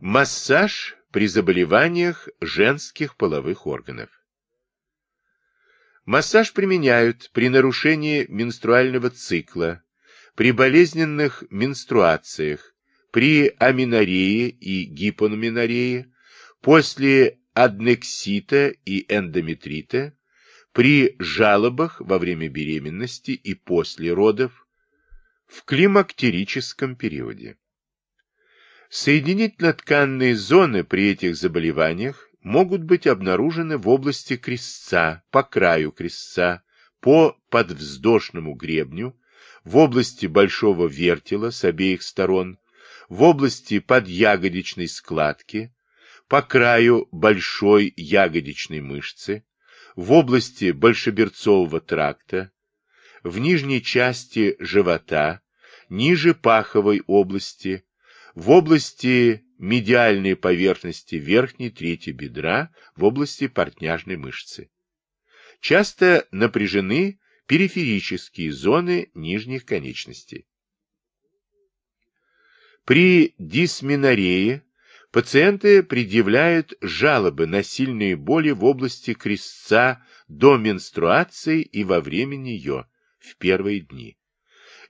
Массаж при заболеваниях женских половых органов. Массаж применяют при нарушении менструального цикла, при болезненных менструациях, при аминореи и гипономинореи, после аднексита и эндометрита, при жалобах во время беременности и после родов, в климактерическом периоде. Соединительно-тканные зоны при этих заболеваниях могут быть обнаружены в области крестца, по краю крестца, по подвздошному гребню, в области большого вертела с обеих сторон, в области подъягодичной складки, по краю большой ягодичной мышцы, в области большеберцового тракта, в нижней части живота, ниже паховой области, в области медиальной поверхности верхней трети бедра, в области портняжной мышцы. Часто напряжены периферические зоны нижних конечностей. При дисменорее пациенты предъявляют жалобы на сильные боли в области крестца до менструации и во время нее, в первые дни.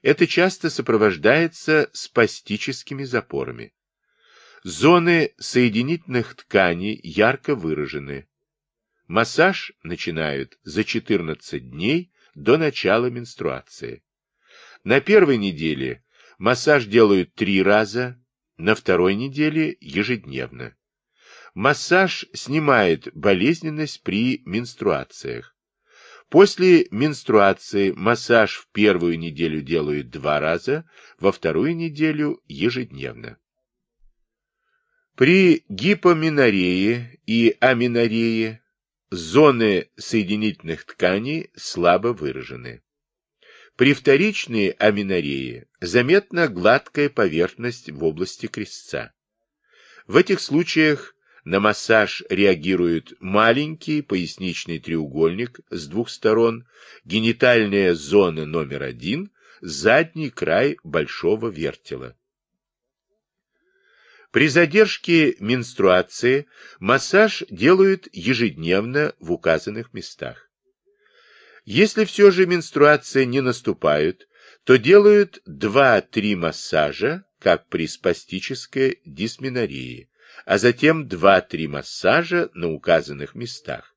Это часто сопровождается спастическими запорами. Зоны соединительных тканей ярко выражены. Массаж начинают за 14 дней до начала менструации. На первой неделе массаж делают три раза, на второй неделе ежедневно. Массаж снимает болезненность при менструациях. После менструации массаж в первую неделю делают два раза, во вторую неделю ежедневно. При гипоминорее и аминорее Зоны соединительных тканей слабо выражены. При вторичной аминореи заметна гладкая поверхность в области крестца. В этих случаях на массаж реагирует маленький поясничный треугольник с двух сторон, генитальная зона номер один, задний край большого вертела. При задержке менструации массаж делают ежедневно в указанных местах. Если все же менструация не наступает, то делают 2-3 массажа, как при спастической дисменории, а затем 2-3 массажа на указанных местах.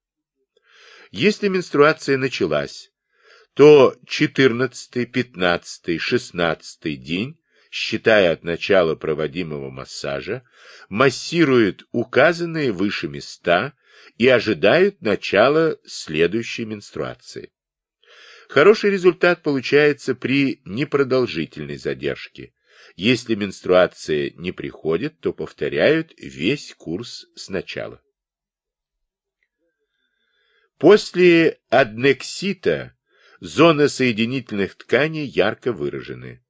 Если менструация началась, то 14, 15, 16 день считая от начала проводимого массажа, массируют указанные выше места и ожидают начала следующей менструации. Хороший результат получается при непродолжительной задержке. Если менструация не приходит, то повторяют весь курс сначала. После аднексита зоны соединительных тканей ярко выражены.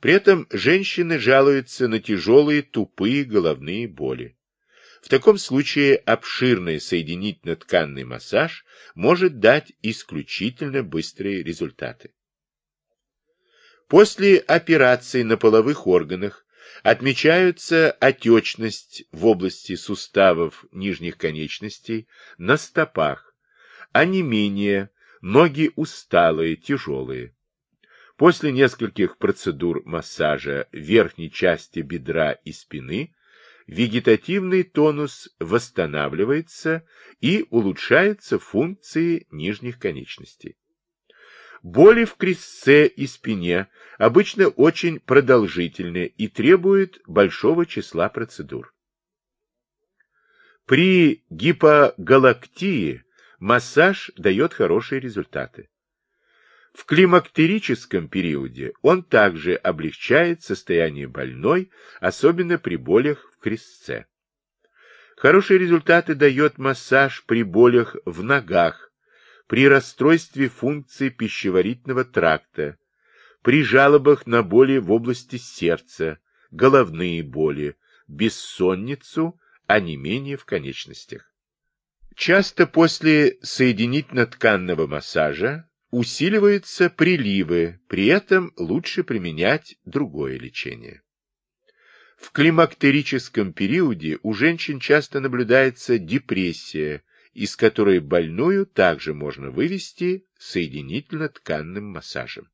При этом женщины жалуются на тяжелые тупые головные боли. В таком случае обширный соединительно-тканный массаж может дать исключительно быстрые результаты. После операции на половых органах отмечаются отечность в области суставов нижних конечностей, на стопах, онемение, ноги усталые, тяжелые. После нескольких процедур массажа верхней части бедра и спины вегетативный тонус восстанавливается и улучшаются функции нижних конечностей. Боли в крестце и спине обычно очень продолжительны и требуют большого числа процедур. При гипогалактии массаж дает хорошие результаты. В климактерическом периоде он также облегчает состояние больной, особенно при болях в крестце. Хорошие результаты дает массаж при болях в ногах, при расстройстве функции пищеварительного тракта, при жалобах на боли в области сердца, головные боли, бессонницу, а не менее в конечностях. Часто после соединительно-тканного массажа усиливаются приливы, при этом лучше применять другое лечение. В климактерическом периоде у женщин часто наблюдается депрессия, из которой больную также можно вывести соединительно-тканным массажем.